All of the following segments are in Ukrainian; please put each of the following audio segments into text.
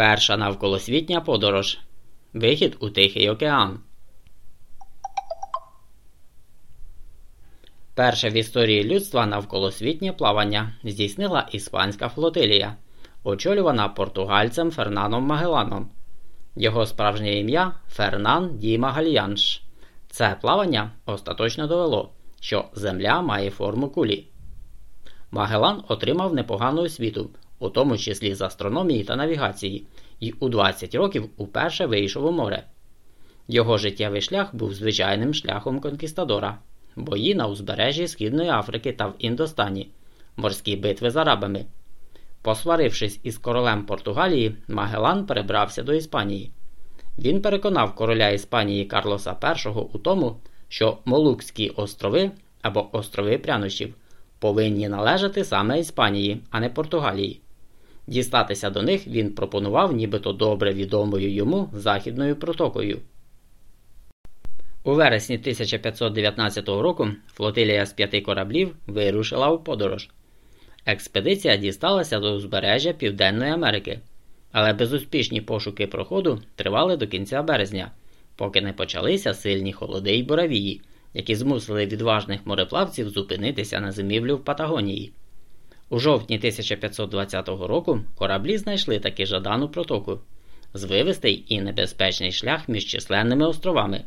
Перша навколосвітня подорож. Вихід у Тихий океан. Перше в історії людства навколосвітнє плавання здійснила іспанська флотилія, очолювана португальцем Фернаном Магеланом. Його справжнє ім'я Фернан Ді Магальянш. Це плавання остаточно довело, що Земля має форму кулі. Магелан отримав непогану освіту, у тому числі з астрономії та навігації, і у 20 років уперше вийшов у море. Його життєвий шлях був звичайним шляхом конкістадора, бої на узбережжі Східної Африки та в Індостані, морські битви з арабами. Посварившись із королем Португалії, Магелан перебрався до Іспанії. Він переконав короля Іспанії Карлоса І у тому, що Молукські острови або острови прянощів повинні належати саме Іспанії, а не Португалії. Дістатися до них він пропонував нібито добре відомою йому західною протокою. У вересні 1519 року флотилія з п'яти кораблів вирушила у подорож. Експедиція дісталася до узбережжя Південної Америки, але безуспішні пошуки проходу тривали до кінця березня, поки не почалися сильні холоди й буравії, які змусили відважних мореплавців зупинитися на зимівлю в Патагонії. У жовтні 1520 року кораблі знайшли таки жадану протоку, звивистий і небезпечний шлях між численними островами.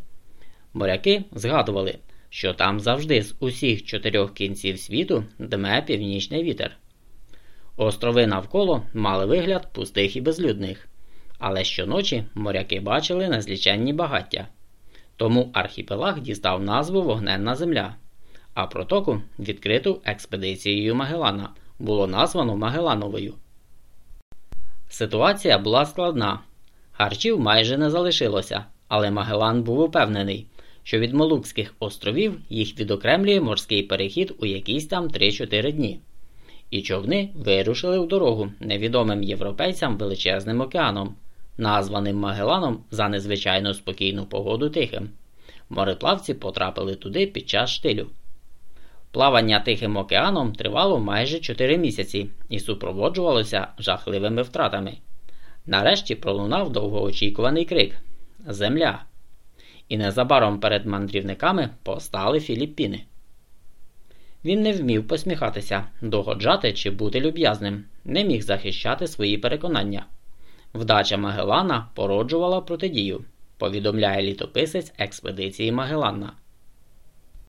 Моряки згадували, що там завжди з усіх чотирьох кінців світу дме північний вітер. Острови навколо мали вигляд пустих і безлюдних, але щоночі моряки бачили незліченні багаття. Тому архіпелаг дістав назву Вогненна Земля, а протоку, відкриту експедицією Магелана, було названо Магелановою. Ситуація була складна. Харчів майже не залишилося, але Магелан був упевнений, що від Молукських островів їх відокремлює морський перехід у якісь там 3-4 дні. І човни вирушили в дорогу невідомим європейцям величезним океаном, названим Магеланом за незвичайно спокійну погоду тихим. Мореплавці потрапили туди під час штилю. Плавання Тихим океаном тривало майже 4 місяці і супроводжувалося жахливими втратами. Нарешті пролунав довгоочікуваний крик Земля. І незабаром перед мандрівниками постали Філіппіни. Він не вмів посміхатися, догоджати чи бути люб'язним, не міг захищати свої переконання. Вдача Магелана породжувала протидію, повідомляє літописець експедиції Магеллана.